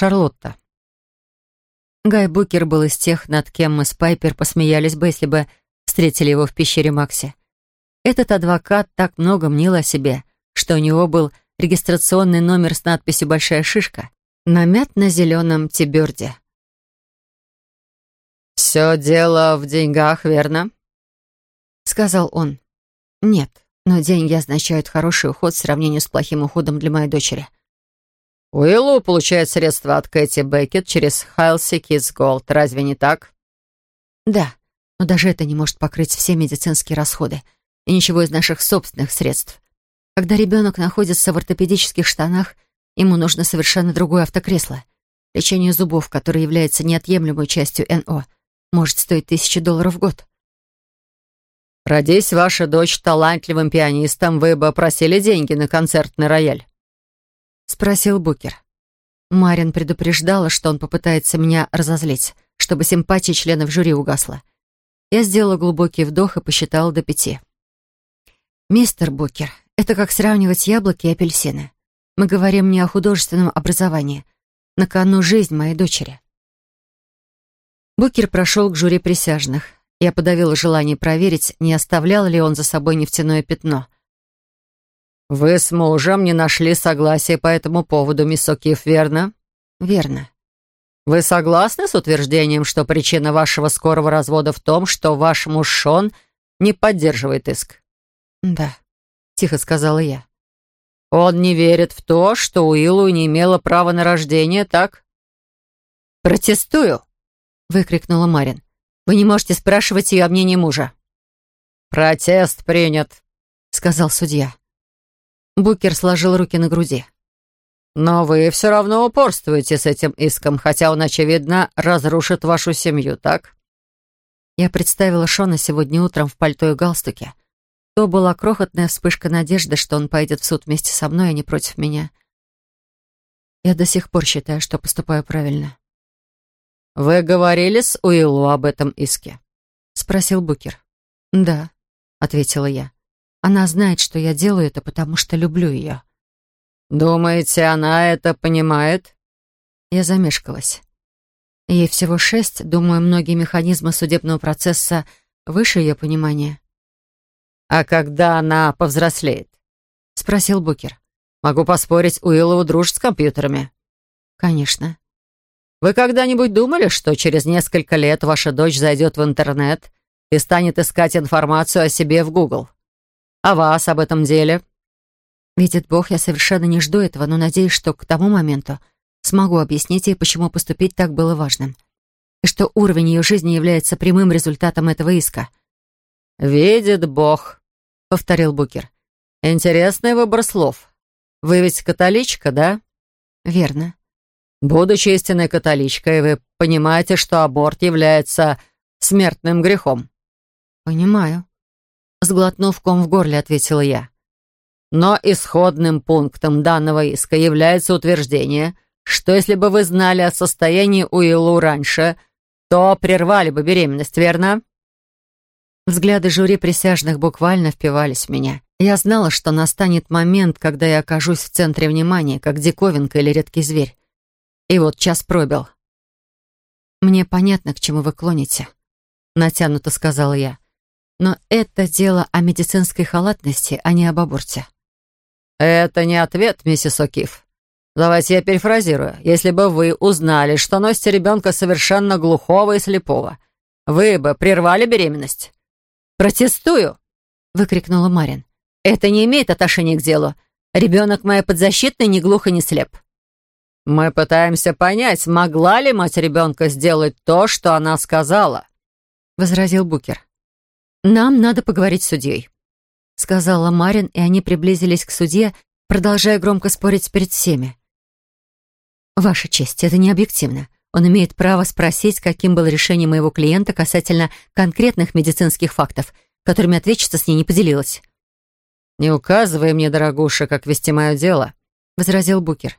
Шарлотта. Гай Букер был из тех, над кем мы с Пайпер посмеялись бы, если бы встретили его в пещере Макси. Этот адвокат так много мнил о себе, что у него был регистрационный номер с надписью «Большая шишка» на мятно-зеленом тиберде. «Все дело в деньгах, верно?» — сказал он. «Нет, но деньги означают хороший уход в сравнении с плохим уходом для моей дочери. Уиллу получает средства от Кэти Беккет через Хайлси Kids Gold. Разве не так? Да, но даже это не может покрыть все медицинские расходы и ничего из наших собственных средств. Когда ребенок находится в ортопедических штанах, ему нужно совершенно другое автокресло. Лечение зубов, которое является неотъемлемой частью НО, может стоить тысячи долларов в год. «Родись ваша дочь талантливым пианистом, вы бы просили деньги на концертный рояль» спросил Букер. Марин предупреждала, что он попытается меня разозлить, чтобы симпатия членов жюри угасла. Я сделала глубокий вдох и посчитала до пяти. «Мистер Букер, это как сравнивать яблоки и апельсины. Мы говорим не о художественном образовании. На кону жизнь моей дочери». Букер прошел к жюри присяжных. Я подавила желание проверить, не оставлял ли он за собой нефтяное пятно — «Вы с мужем не нашли согласия по этому поводу, мисс Окиф, верно?» «Верно». «Вы согласны с утверждением, что причина вашего скорого развода в том, что ваш муж Шон не поддерживает иск?» «Да», — тихо сказала я. «Он не верит в то, что Уиллу не имела права на рождение, так?» «Протестую!» — выкрикнула Марин. «Вы не можете спрашивать ее о мнении мужа». «Протест принят», — сказал судья. Букер сложил руки на груди. «Но вы все равно упорствуете с этим иском, хотя он, очевидно, разрушит вашу семью, так?» Я представила Шона сегодня утром в пальто и галстуке. То была крохотная вспышка надежды, что он пойдет в суд вместе со мной, а не против меня. Я до сих пор считаю, что поступаю правильно. «Вы говорили с Уиллу об этом иске?» — спросил Букер. «Да», — ответила я. Она знает, что я делаю это, потому что люблю ее. «Думаете, она это понимает?» Я замешкалась. Ей всего шесть, думаю, многие механизмы судебного процесса выше ее понимания. «А когда она повзрослеет?» — спросил Букер. «Могу поспорить, Уиллоу дружит с компьютерами». «Конечно». «Вы когда-нибудь думали, что через несколько лет ваша дочь зайдет в интернет и станет искать информацию о себе в Google?» А вас об этом деле?» «Видит Бог, я совершенно не жду этого, но надеюсь, что к тому моменту смогу объяснить ей, почему поступить так было важным, и что уровень ее жизни является прямым результатом этого иска». «Видит Бог», — повторил Букер. «Интересный выбор слов. Вы ведь католичка, да?» «Верно». «Будучи истинной католичкой, вы понимаете, что аборт является смертным грехом?» «Понимаю». Сглотнув ком в горле, ответила я. Но исходным пунктом данного иска является утверждение, что если бы вы знали о состоянии Уиллу раньше, то прервали бы беременность, верно? Взгляды жюри присяжных буквально впивались в меня. Я знала, что настанет момент, когда я окажусь в центре внимания, как диковинка или редкий зверь. И вот час пробил. «Мне понятно, к чему вы клоните», — натянуто сказала я. Но это дело о медицинской халатности, а не об аборте. «Это не ответ, миссис О'Кив. Давайте я перефразирую. Если бы вы узнали, что носите ребенка совершенно глухого и слепого, вы бы прервали беременность?» «Протестую!» — выкрикнула Марин. «Это не имеет отношения к делу. Ребенок моя подзащитный, не глух и не слеп». «Мы пытаемся понять, могла ли мать ребенка сделать то, что она сказала», — возразил Букер. «Нам надо поговорить с судьей», — сказала Марин, и они приблизились к судье, продолжая громко спорить перед всеми. «Ваша честь, это не объективно. Он имеет право спросить, каким было решение моего клиента касательно конкретных медицинских фактов, которыми ответчица с ней не поделилась». «Не указывай мне, дорогуша, как вести мое дело», — возразил Букер.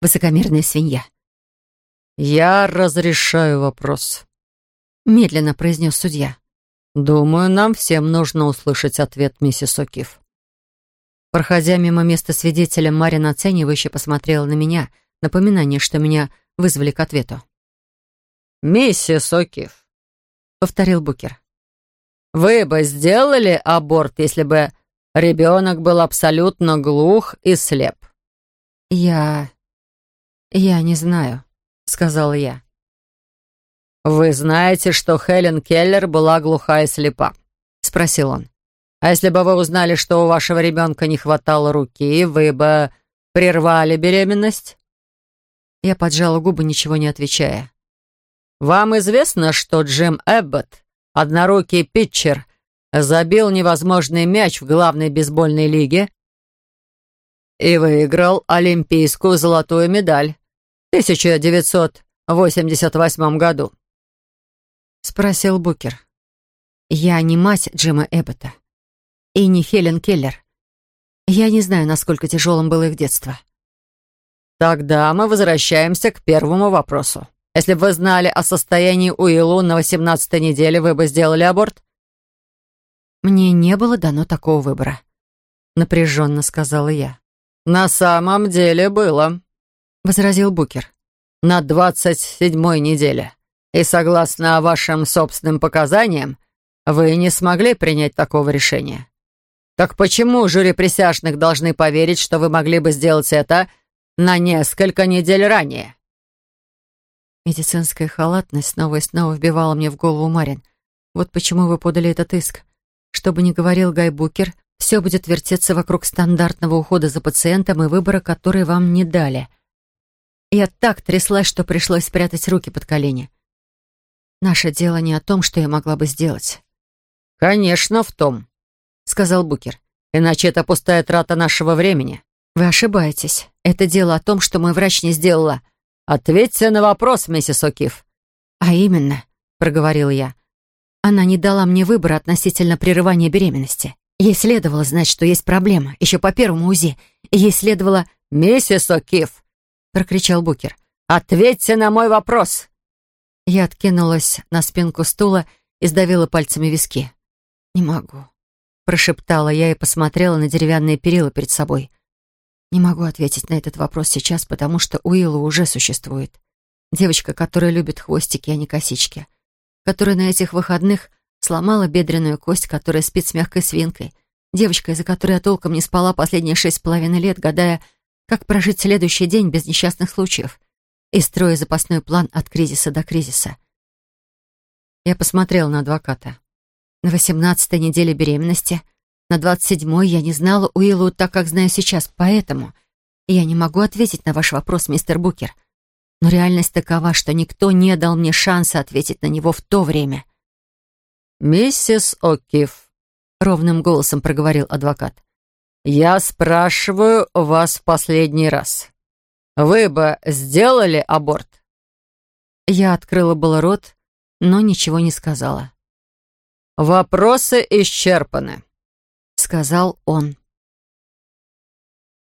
«Высокомерная свинья». «Я разрешаю вопрос», — медленно произнес судья. «Думаю, нам всем нужно услышать ответ, миссис О'Кив». Проходя мимо места свидетеля, Марин оценивающе посмотрела на меня, напоминание, что меня вызвали к ответу. «Миссис О'Кив», — повторил Букер. «Вы бы сделали аборт, если бы ребенок был абсолютно глух и слеп?» «Я... я не знаю», — сказала я. «Вы знаете, что Хелен Келлер была глухая и слепа?» — спросил он. «А если бы вы узнали, что у вашего ребенка не хватало руки, вы бы прервали беременность?» Я поджала губы, ничего не отвечая. «Вам известно, что Джим Эбботт, однорукий питчер, забил невозможный мяч в главной бейсбольной лиге и выиграл олимпийскую золотую медаль в 1988 году?» спросил Букер. «Я не мать Джима Эббота и не Хелен Келлер. Я не знаю, насколько тяжелым было их детство». «Тогда мы возвращаемся к первому вопросу. Если бы вы знали о состоянии Уиллу на 18-й неделе, вы бы сделали аборт?» «Мне не было дано такого выбора», — напряженно сказала я. «На самом деле было», — возразил Букер. «На 27-й неделе». И согласно вашим собственным показаниям, вы не смогли принять такого решения. Так почему жюри присяжных должны поверить, что вы могли бы сделать это на несколько недель ранее? Медицинская халатность снова и снова вбивала мне в голову Марин. Вот почему вы подали этот иск. Чтобы не говорил Гай Букер, все будет вертеться вокруг стандартного ухода за пациентом и выбора, который вам не дали. Я так тряслась, что пришлось спрятать руки под колени. Наше дело не о том, что я могла бы сделать». «Конечно, в том», — сказал Букер. «Иначе это пустая трата нашего времени». «Вы ошибаетесь. Это дело о том, что мой врач не сделала». «Ответьте на вопрос, миссис О'Кив». «А именно», — проговорил я. «Она не дала мне выбора относительно прерывания беременности. Ей следовало знать, что есть проблема, еще по первому УЗИ. Ей следовало...» «Миссис О'Кив!» — прокричал Букер. «Ответьте на мой вопрос!» Я откинулась на спинку стула и сдавила пальцами виски. «Не могу», — прошептала я и посмотрела на деревянные перила перед собой. «Не могу ответить на этот вопрос сейчас, потому что Уилла уже существует. Девочка, которая любит хвостики, а не косички, которая на этих выходных сломала бедренную кость, которая спит с мягкой свинкой, девочка, из-за которой я толком не спала последние шесть с половиной лет, гадая, как прожить следующий день без несчастных случаев» и строя запасной план от кризиса до кризиса. Я посмотрела на адвоката. На восемнадцатой неделе беременности, на двадцать седьмой я не знала Уиллу так, как знаю сейчас, поэтому я не могу ответить на ваш вопрос, мистер Букер. Но реальность такова, что никто не дал мне шанса ответить на него в то время. «Миссис О'Кифф», — ровным голосом проговорил адвокат, — «я спрашиваю вас в последний раз. Вы бы сделали аборт?» Я открыла было рот, но ничего не сказала. «Вопросы исчерпаны», — сказал он.